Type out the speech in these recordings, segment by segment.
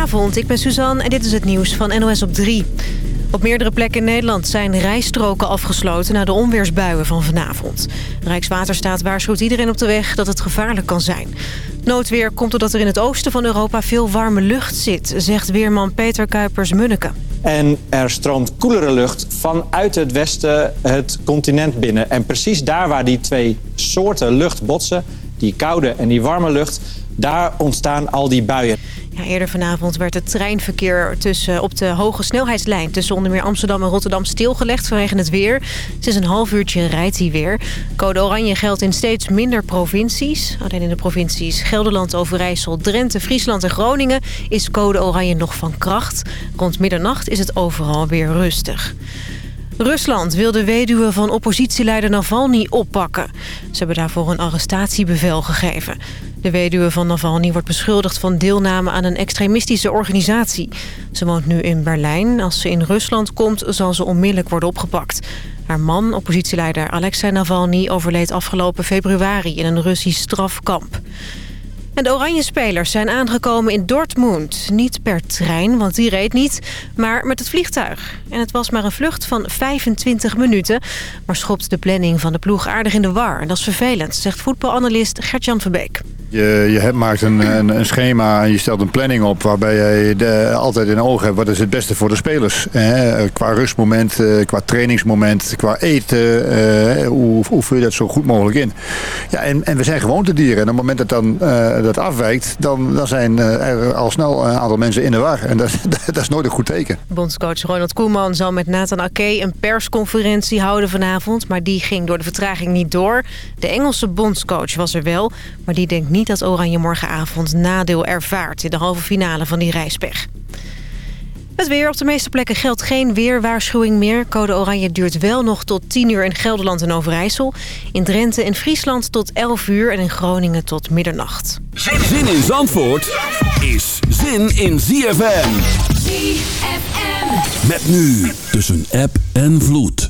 Goedenavond, ik ben Suzanne en dit is het nieuws van NOS op 3. Op meerdere plekken in Nederland zijn rijstroken afgesloten... na de onweersbuien van vanavond. Rijkswaterstaat waarschuwt iedereen op de weg dat het gevaarlijk kan zijn. Noodweer komt doordat er in het oosten van Europa veel warme lucht zit... zegt weerman Peter Kuipers-Munneke. En er stroomt koelere lucht vanuit het westen het continent binnen. En precies daar waar die twee soorten lucht botsen... die koude en die warme lucht, daar ontstaan al die buien. Ja, eerder vanavond werd het treinverkeer tussen, op de hoge snelheidslijn... tussen onder meer Amsterdam en Rotterdam stilgelegd vanwege het weer. Sinds een half uurtje rijdt hij weer. Code Oranje geldt in steeds minder provincies. Alleen in de provincies Gelderland, Overijssel, Drenthe, Friesland en Groningen... is code Oranje nog van kracht. Rond middernacht is het overal weer rustig. Rusland wil de weduwe van oppositieleider Navalny oppakken. Ze hebben daarvoor een arrestatiebevel gegeven. De weduwe van Navalny wordt beschuldigd van deelname aan een extremistische organisatie. Ze woont nu in Berlijn. Als ze in Rusland komt, zal ze onmiddellijk worden opgepakt. Haar man, oppositieleider Alexei Navalny, overleed afgelopen februari in een Russisch strafkamp. En de oranje spelers zijn aangekomen in Dortmund. Niet per trein, want die reed niet, maar met het vliegtuig. En het was maar een vlucht van 25 minuten. Maar schopt de planning van de ploeg aardig in de war. En dat is vervelend, zegt voetbalanalist Gertjan Verbeek. Je, je maakt een, een, een, schema en je stelt een planning op waarbij je de, altijd in oog hebt wat is het beste voor de spelers. Eh, qua rustmoment, eh, qua trainingsmoment, qua eten. Eh, hoe, hoe vul je dat zo goed mogelijk in? Ja, en, en we zijn gewoontedieren. En op het moment dat dan, dat afwijkt, dan, dan zijn er al snel een aantal mensen in de war. En dat, dat is nooit een goed teken. Bondscoach Ronald Koeman zal met Nathan Ake een persconferentie houden vanavond. Maar die ging door de vertraging niet door. De Engelse bondscoach was er wel, maar die denkt niet niet dat Oranje morgenavond nadeel ervaart... in de halve finale van die reispech. Het weer. Op de meeste plekken geldt geen weerwaarschuwing meer. Code oranje duurt wel nog tot 10 uur in Gelderland en Overijssel. In Drenthe en Friesland tot 11 uur en in Groningen tot middernacht. Zin in Zandvoort is zin in ZFM. ZFM. Met nu tussen app en vloed.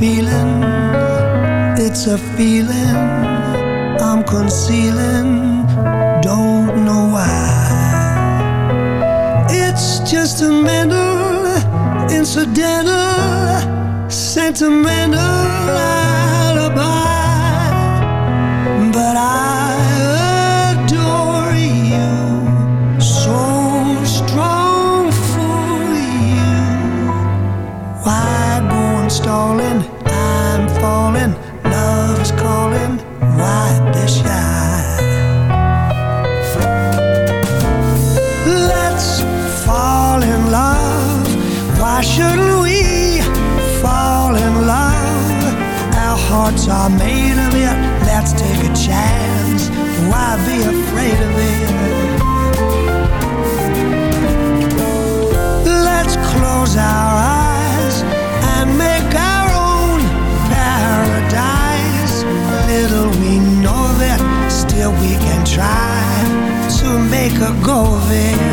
Feeling, it's a feeling I'm concealing, don't know why. It's just a mental, incidental, sentimental. Are made of it. Let's take a chance. Why be afraid of it? Let's close our eyes and make our own paradise. Little we know of it, still we can try to make her go there. We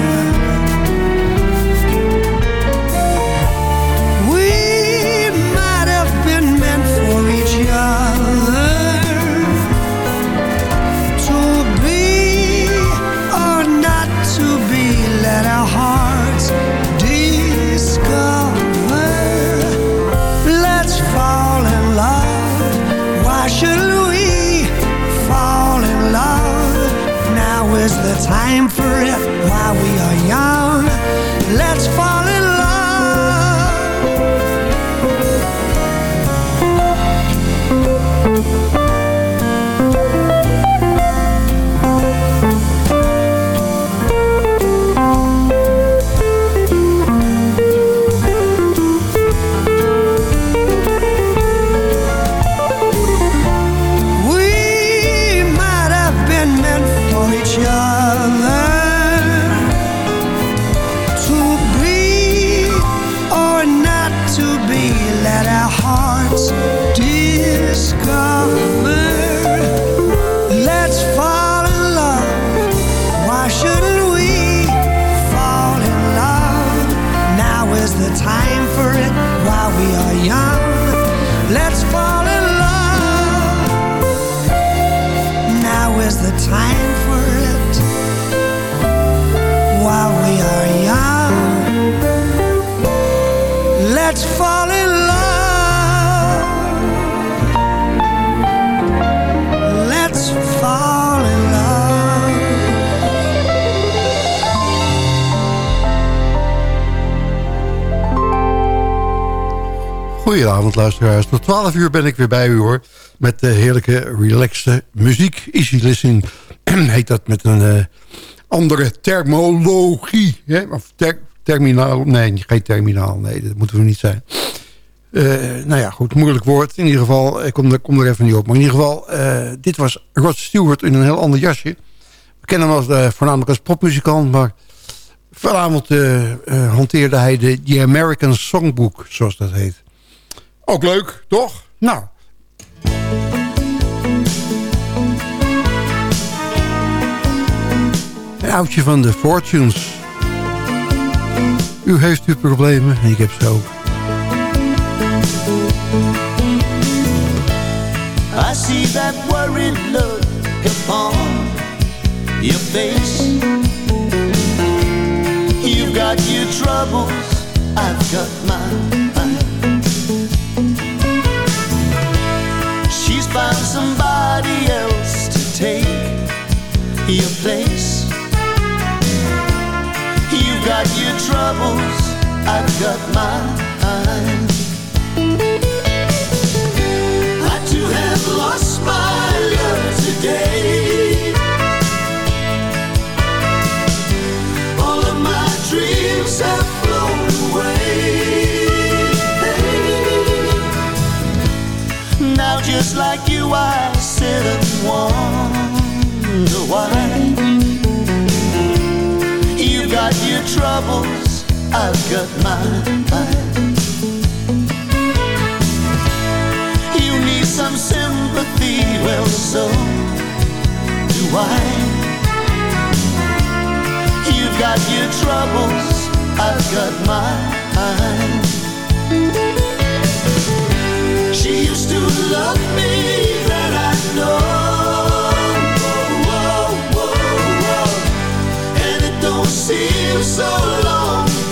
Goedenavond luisteraars. Tot 12 uur ben ik weer bij u hoor. Met de heerlijke, relaxte muziek. Easy listening heet dat met een eh, andere termologie. Hè? Of ter- terminaal. Nee, geen terminaal. Nee, dat moeten we niet zijn. Eh, nou ja, goed, moeilijk woord. In ieder geval, ik kom er, kom er even niet op. Maar in ieder geval, eh, dit was Rod Stewart in een heel ander jasje. We kennen hem als, eh, voornamelijk als popmuzikant, maar vanavond eh, eh, hanteerde hij de The American Songbook, zoals dat heet. Ook leuk, toch? Nou. Een oudje van de Fortunes. U heeft uw problemen en ik heb ze ook. I see that worried look upon your face. You've got your troubles, I've got mine. Your place. You've got your troubles, I've got mine. I too have lost my love today. All of my dreams have flown away. Now just like you, I sit and wonder why. You've got your troubles, I've got mine. You need some sympathy, well, so do I. You've got your troubles, I've got mine. She used to love me, seems so long.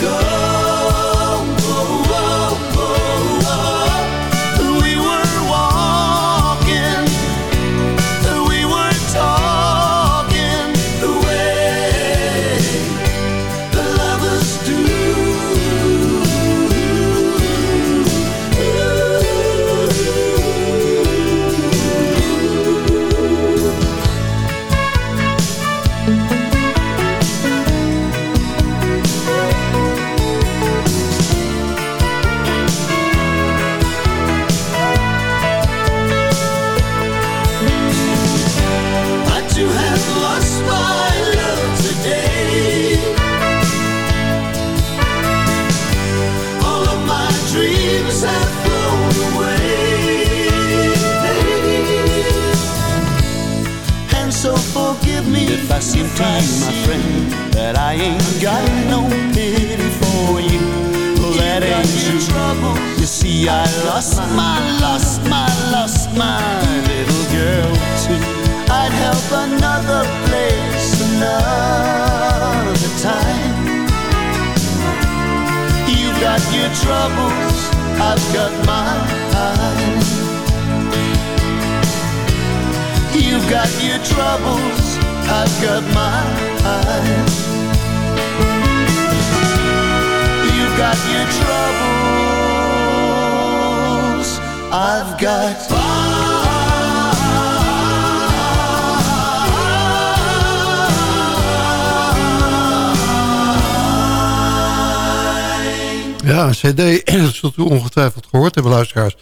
Zult u ongetwijfeld gehoord hebben, luisteraars.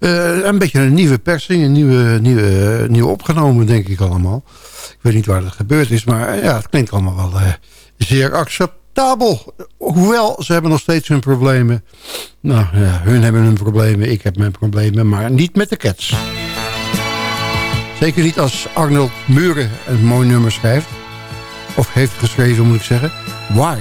Uh, een beetje een nieuwe persing, een nieuwe, nieuwe, nieuwe opgenomen, denk ik allemaal. Ik weet niet waar dat gebeurd is, maar ja, het klinkt allemaal wel uh, zeer acceptabel. Hoewel, ze hebben nog steeds hun problemen. Nou ja, hun hebben hun problemen, ik heb mijn problemen, maar niet met de cats. Zeker niet als Arnold Muren een mooi nummer schrijft. Of heeft geschreven, moet ik zeggen. Why?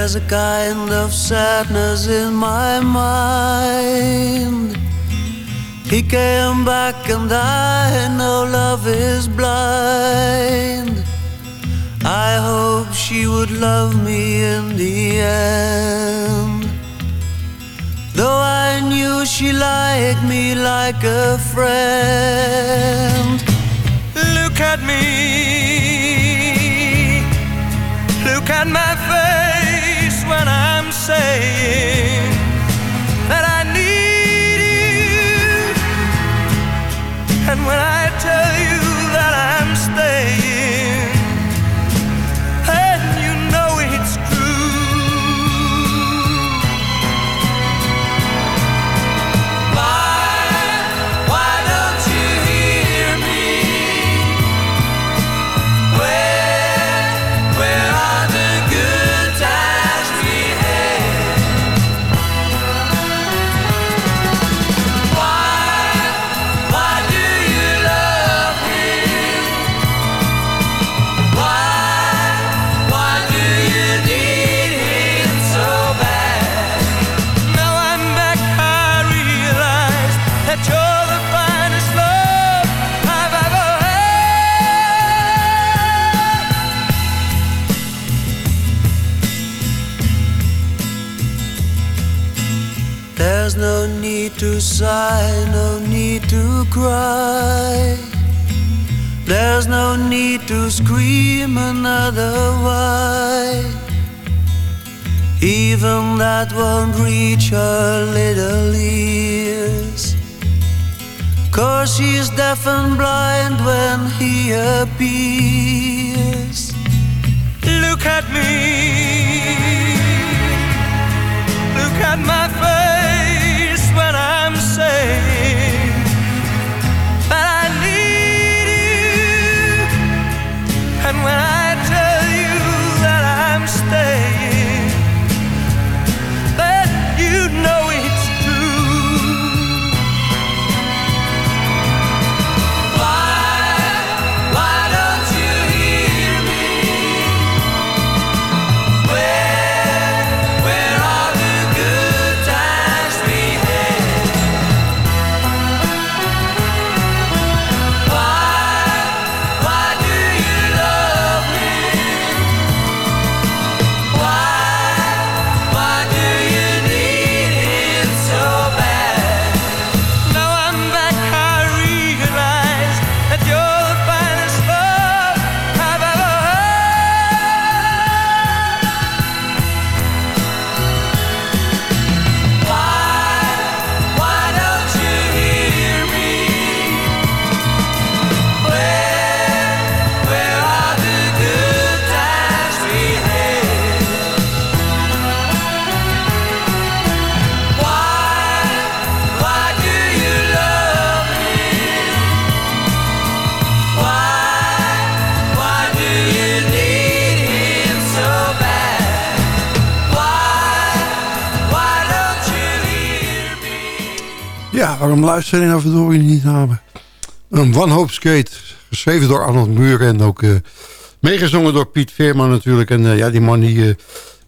There's a kind of sadness in my mind. He came back and I know love is blind. I hope she would love me in the end. Though I knew she liked me like a friend. Look at me. Saying that I need you, and when I tell you that I'm staying, sigh, no need to cry. There's no need to scream another why. Even that won't reach her little ears. Cause she's deaf and blind when he appears. Look at me. Look at my face I'm I need you. And when I tell you that I'm staying, Ja, waarom luister je nou verdorie niet naar me? Een One Hope Skate, geschreven door Arnold Muur en ook uh, meegezongen door Piet Veerman natuurlijk. En uh, ja, die man die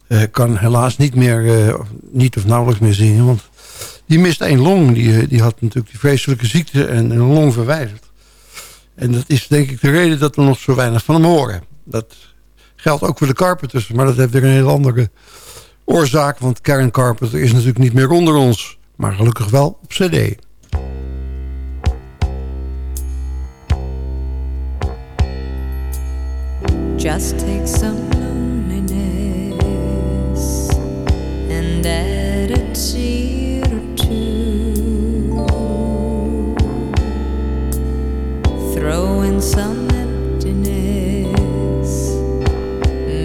uh, kan helaas niet meer, niet of nauwelijks meer zingen, want die mist één long. Die, die had natuurlijk die vreselijke ziekte en een long verwijderd. En dat is denk ik de reden dat we nog zo weinig van hem horen. Dat geldt ook voor de Carpenters, maar dat heeft weer een heel andere oorzaak. Want Karen Carpenter is natuurlijk niet meer onder ons, maar gelukkig wel op cd. Just take some loneliness and add a tear or two. Throw in some emptiness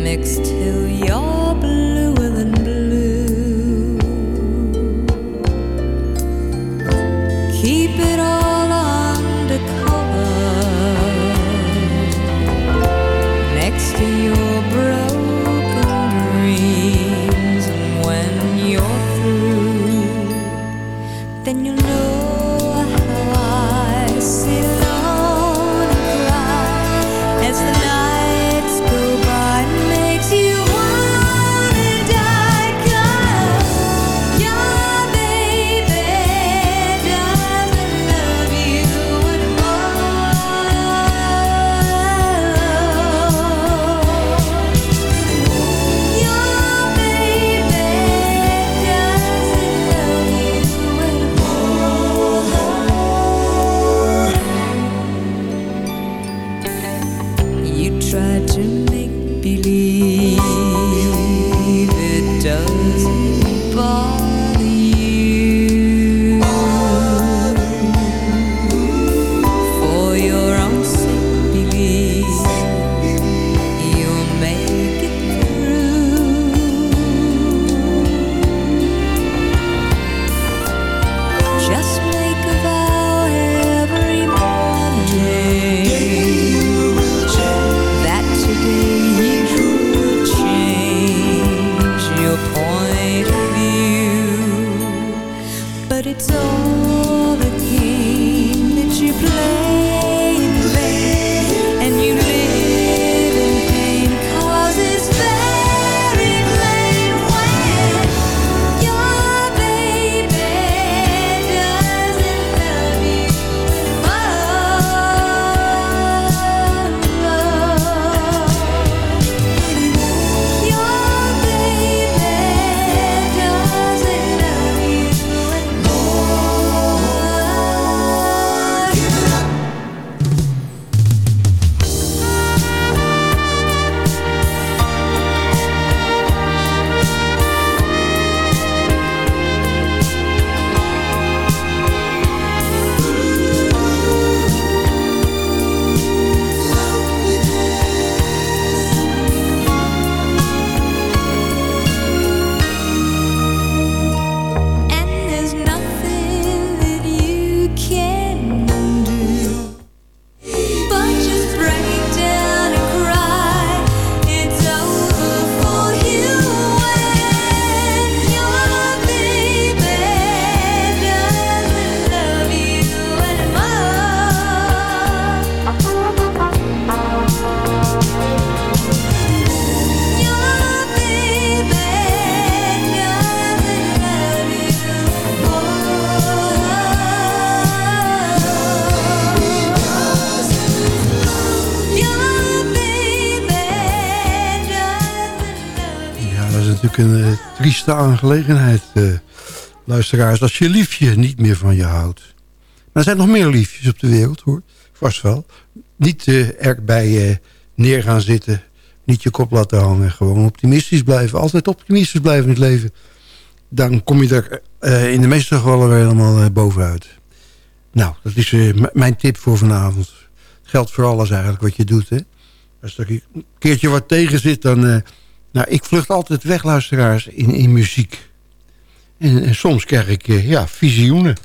mixed till you're Try to make believe trieste aangelegenheid, eh, luisteraars. Als je liefje niet meer van je houdt. Maar er zijn nog meer liefjes op de wereld, hoor. Vast wel. Niet eh, erbij eh, neer gaan zitten. Niet je kop laten hangen. Gewoon optimistisch blijven. Altijd optimistisch blijven in het leven. Dan kom je er eh, in de meeste gevallen weer helemaal bovenuit. Nou, dat is mijn tip voor vanavond. Geldt voor alles eigenlijk wat je doet, hè. Als er een keertje wat tegen zit, dan... nou, ik vlucht altijd weg, luisteraars, in, in muziek. En, en soms krijg ik, eh, ja, visioenen.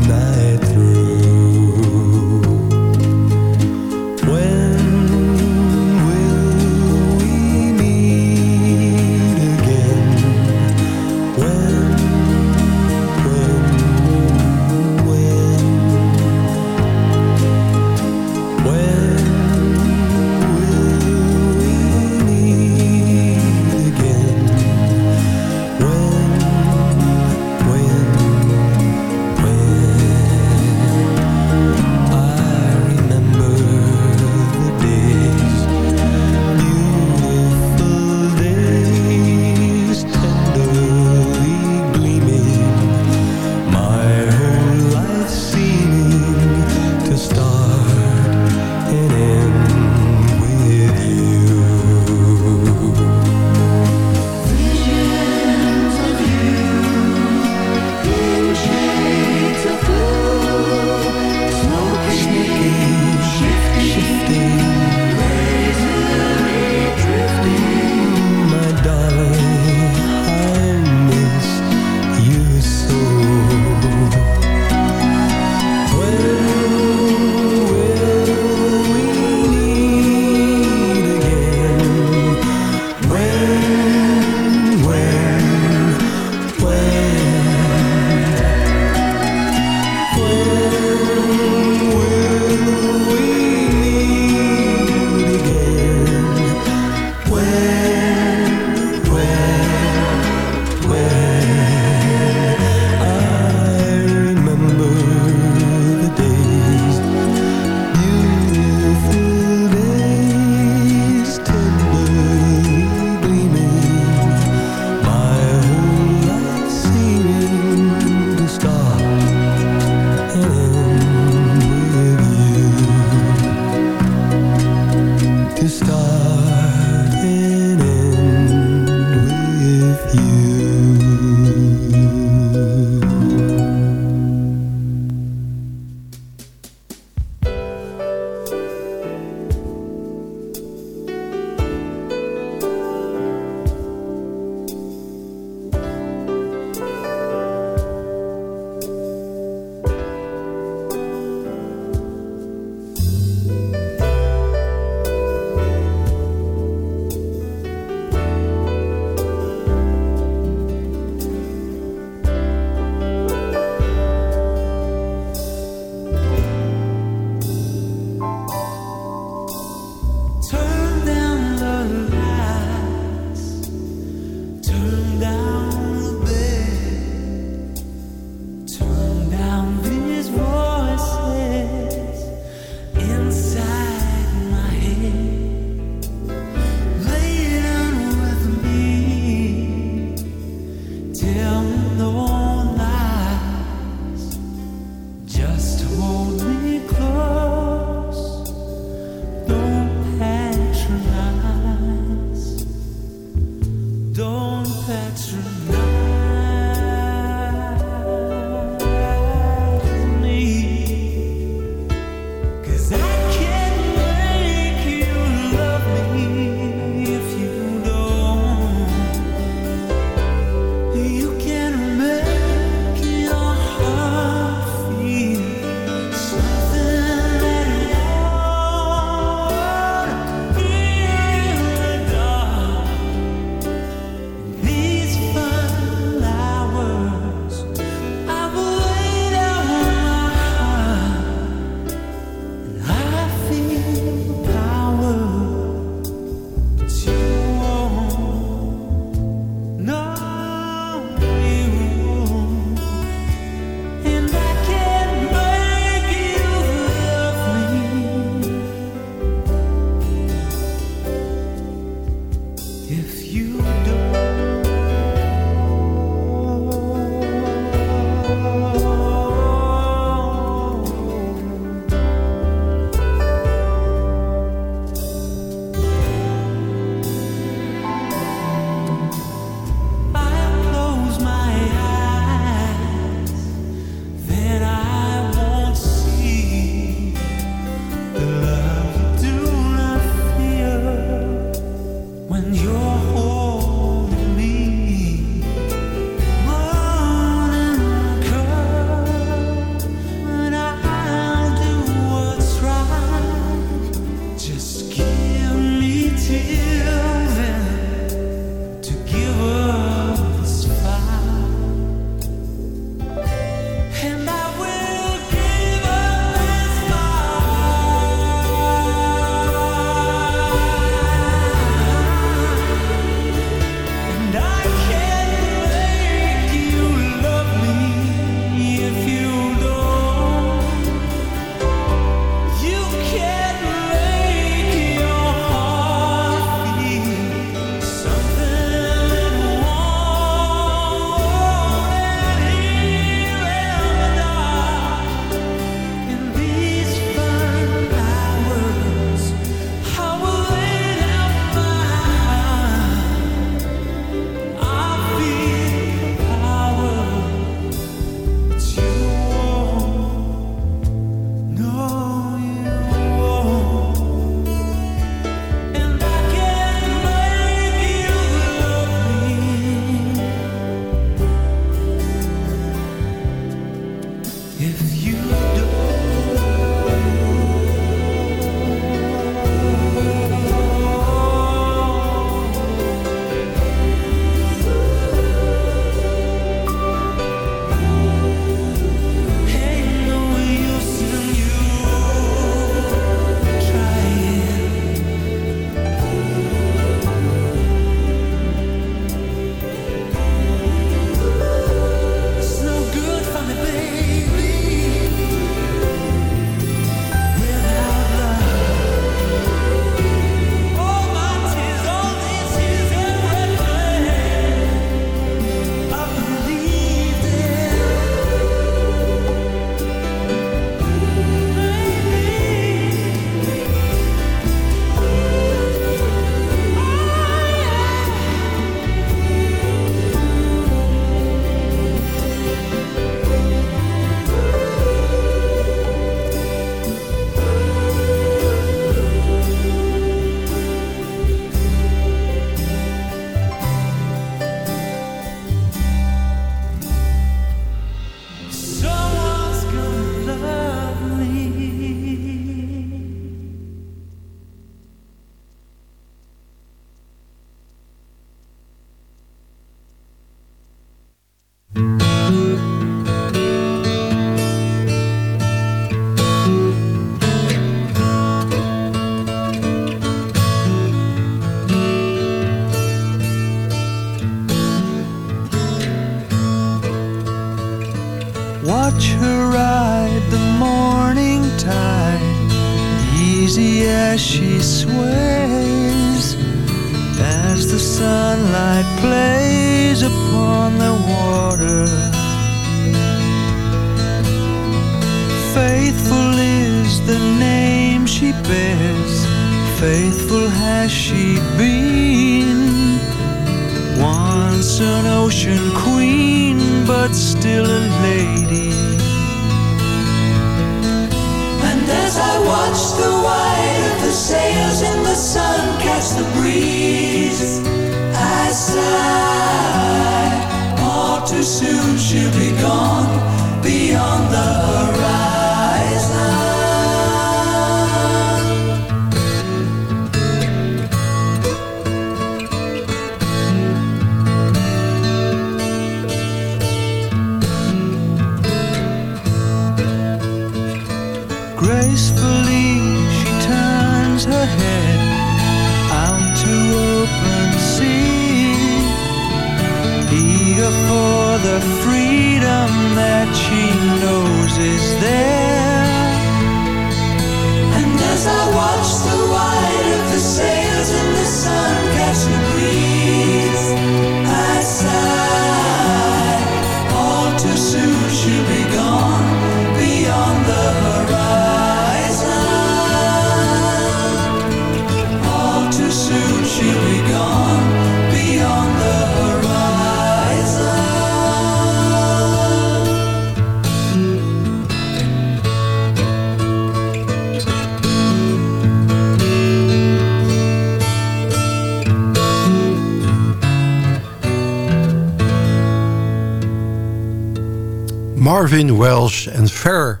Marvin Welsh en Fair.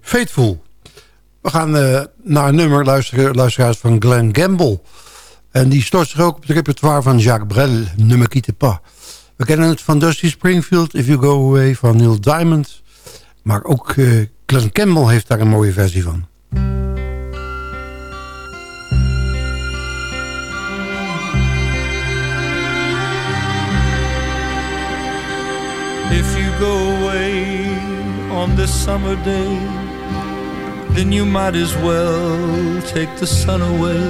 Faithful. We gaan eh, naar een nummer luisteren, luisteraars van Glenn Gamble. En die stort zich ook op het repertoire van Jacques Brel, Ne me quitte pas. We kennen het van Dusty Springfield, If You Go Away van Neil Diamond. Maar ook eh, Glenn Campbell heeft daar een mooie versie van. If you go on this summer day, then you might as well take the sun away.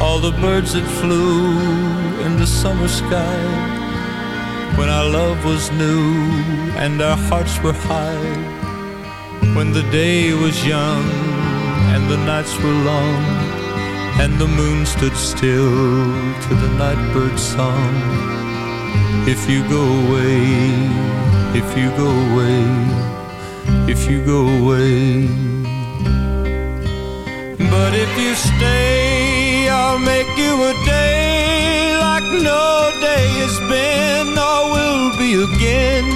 All the birds that flew in the summer sky when our love was new and our hearts were high. When the day was young and the nights were long and the moon stood still to the nightbird's song. If you go away, if you go away, if you go away. But if you stay, I'll make you a day like no day has been or will be again.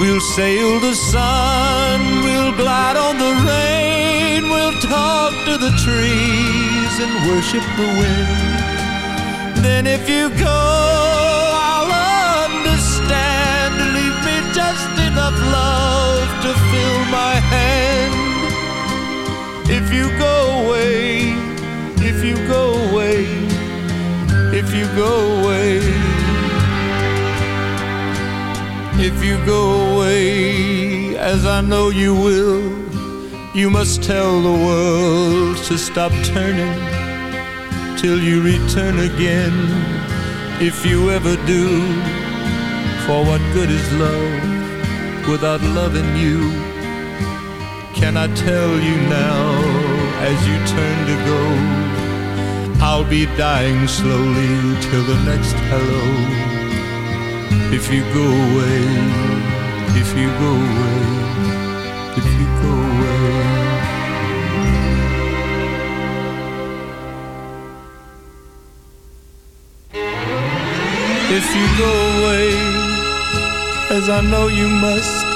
We'll sail the sun, we'll glide on the rain, we'll talk to the trees and worship the wind. Then if you go, If you go away, as I know you will, you must tell the world to stop turning till you return again. If you ever do, for what good is love without loving you? Can I tell you now, as you turn to go, I'll be dying slowly till the next hello. If you go away, if you go away, if you go away. If you go away, as I know you must,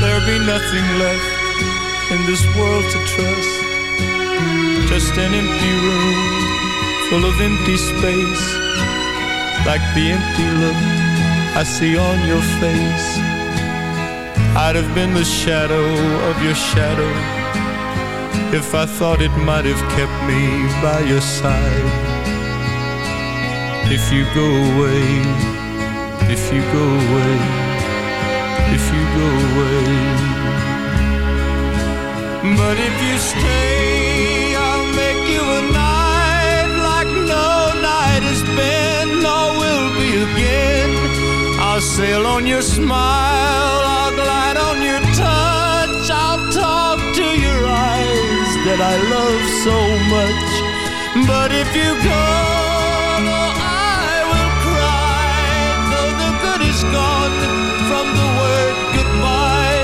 there'll be nothing left in this world to trust. Just an empty room full of empty space, like the empty look I see on your face I'd have been the shadow of your shadow. If I thought it might have kept me by your side. If you go away If you go away If you go away. But if you stay I'll make you a night Like no night has been Nor will be again sail on your smile, I'll glide on your touch, I'll talk to your eyes that I love so much. But if you go, though I will cry, though the good is gone from the word goodbye.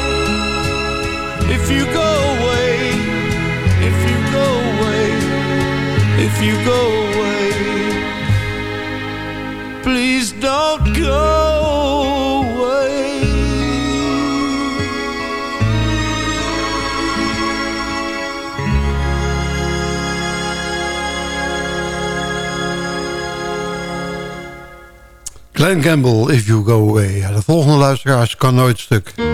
If you go away, if you go away, if you go away. Glenn Campbell, If You Go Away. De volgende luisteraars kan nooit stuk.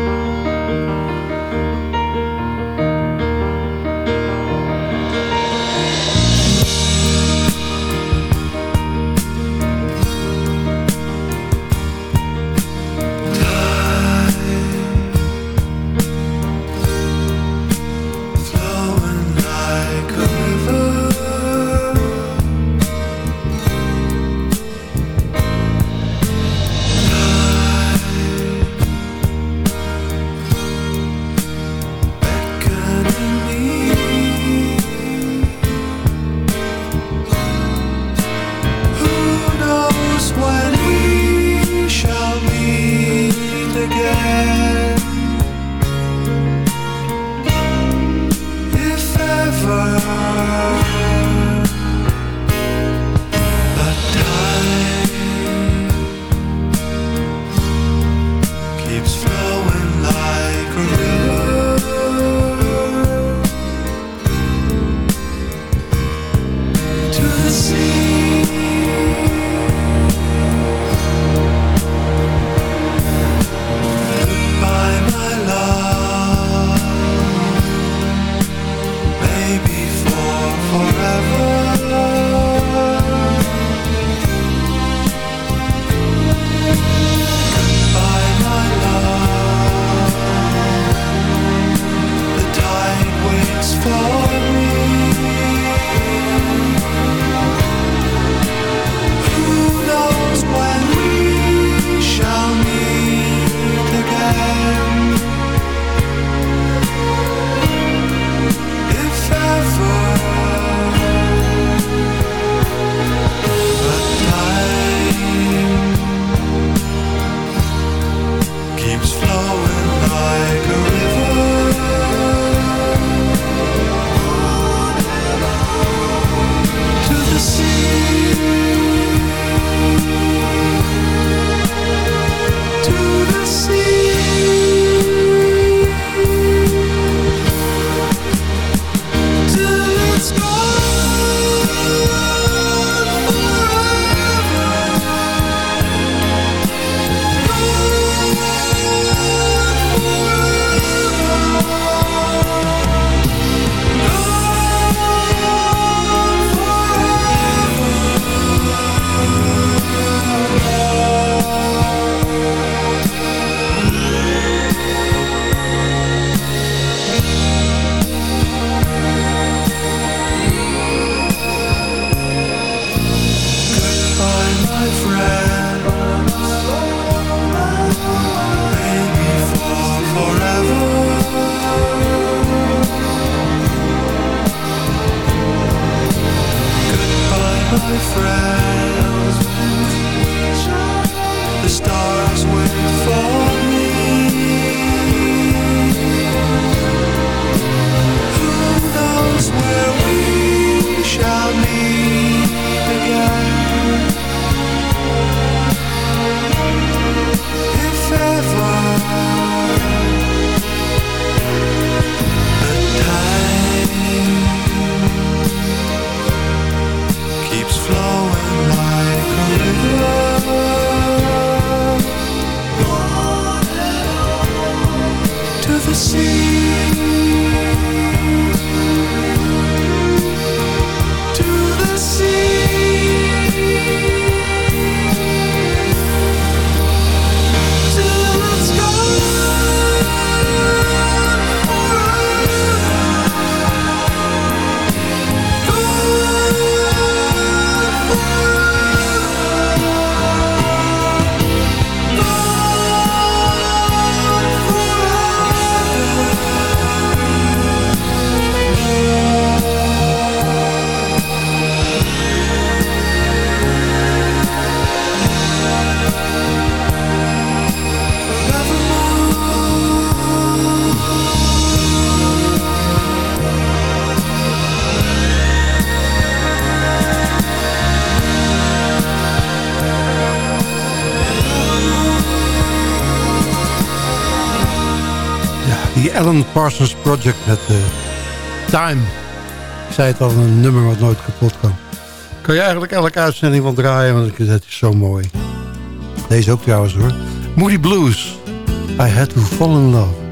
Parsons Project met uh, Time. Ik zei het al, een nummer wat nooit kapot kan. Kan je eigenlijk elke uitzending van draaien, want het is zo mooi. Deze ook trouwens hoor. Moody Blues. I had to fall in love.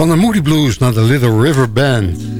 Van de Moody Blues naar de Little River Band.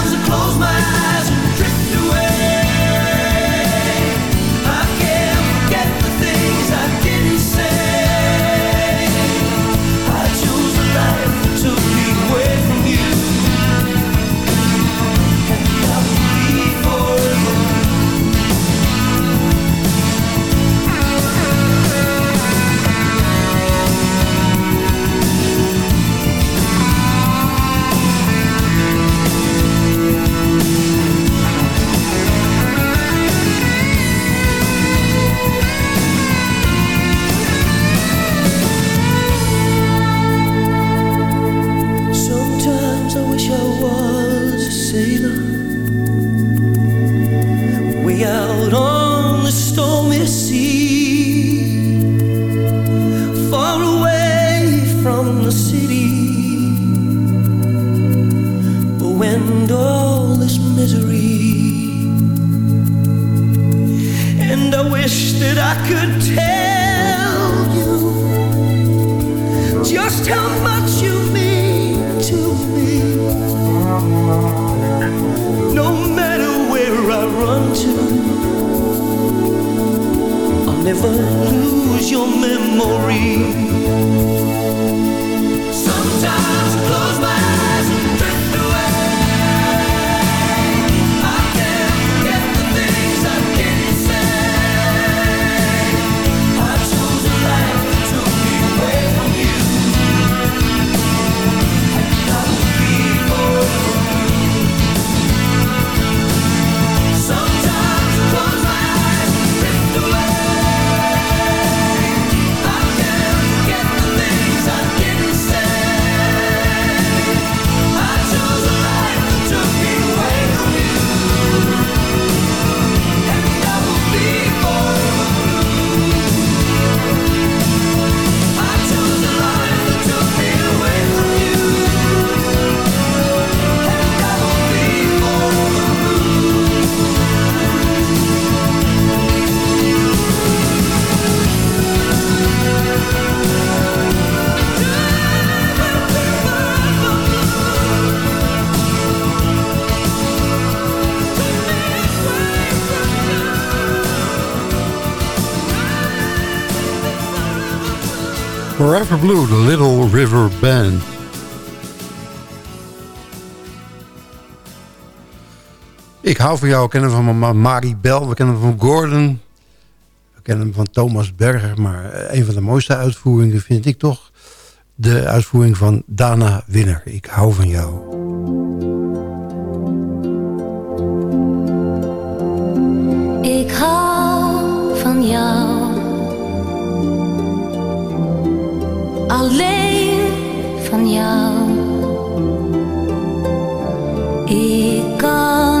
Blue, de Little River Band. Ik hou van jou. We kennen van Marie Bell, we kennen hem van Gordon. We kennen hem van Thomas Berger. Maar eh, een van de mooiste uitvoeringen vind ik toch... de uitvoering van Dana Winner. Ik hou van jou. Ik hou van jou. alleen van jou. Ik kan.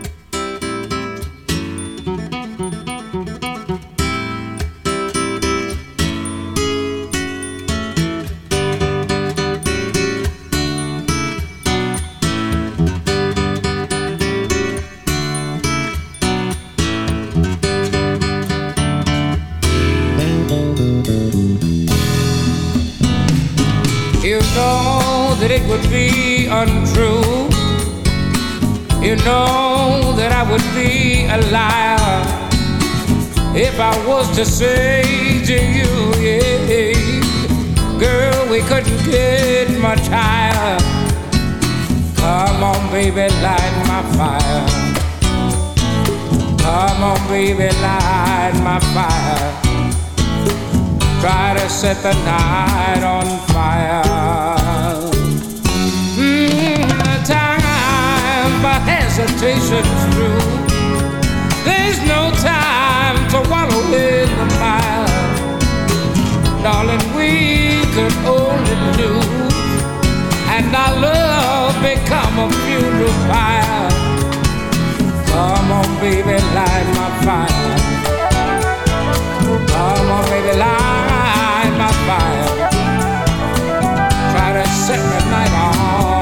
To say to you, yeah, girl, we couldn't get much higher. Come on, baby, light my fire. Come on, baby, light my fire try to set the night on fire. Mm, the time for hesitation's through. We could only lose, and our love become a funeral pyre. Come on, baby, light my fire. Come on, baby, light my fire. Try to set the night on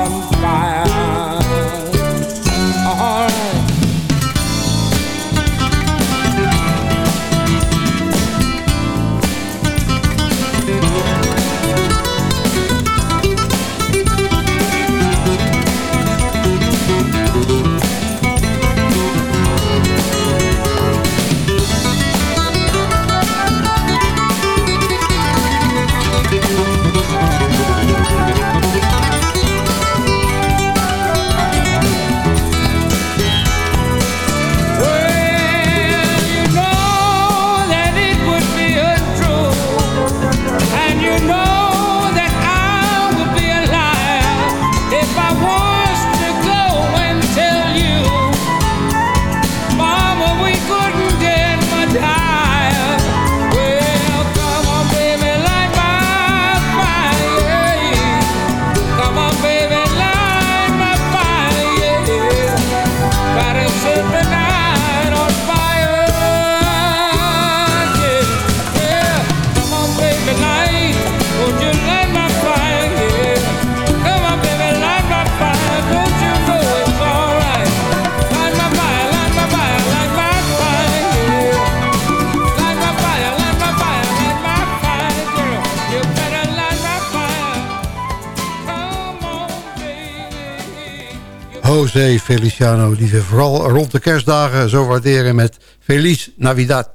José Feliciano... die we vooral rond de kerstdagen zo waarderen met Feliz Navidad.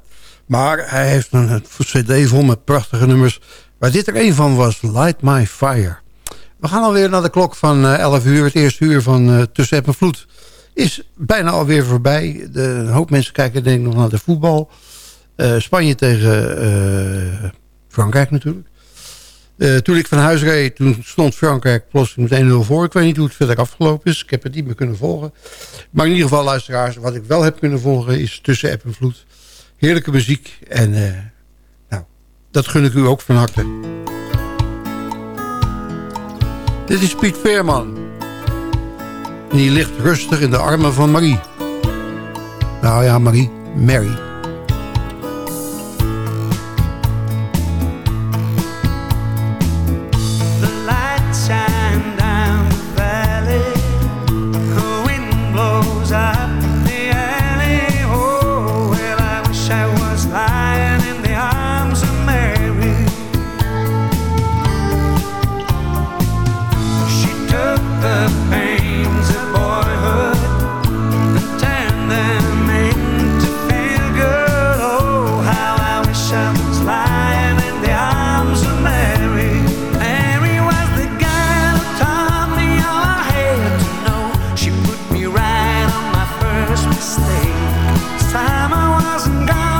Maar hij heeft een cd vol met prachtige nummers... waar dit er een van was, Light My Fire. We gaan alweer naar de klok van 11 uur. Het eerste uur van uh, Tussen App en Vloed is bijna alweer voorbij. De, een hoop mensen kijken denk ik nog naar de voetbal. Uh, Spanje tegen Frankrijk natuurlijk. Eh, toen ik van huis reed, toen stond Frankrijk plotseling met 1-0 voor. Ik weet niet hoe het verder afgelopen is. Ik heb het niet meer kunnen volgen. Maar in ieder geval, luisteraars, wat ik wel heb kunnen volgen... is tussen app en vloed. Heerlijke muziek. En eh, nou, dat gun ik u ook van harte. Dit is Piet Veerman. En die ligt rustig in de armen van Marie. Nou ja, Marie. Mary. Wasn't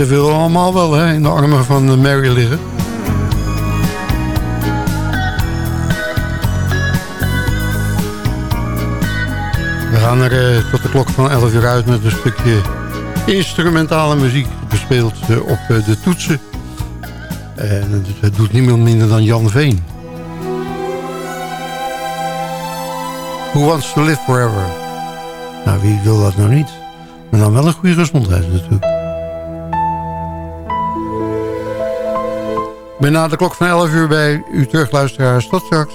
Ja, Pieter wil allemaal wel hè, in de armen van Mary liggen. We gaan er eh, tot de klok van 11 uur uit met een stukje instrumentale muziek. Bespeeld eh, op eh, de toetsen. En het doet niemand minder dan Jan Veen. Who wants to live forever? Nou, wie wil dat nou niet? Maar dan wel een goede gezondheid natuurlijk. Ben na de klok van 11 uur bij u terug, luisteraars. Tot straks.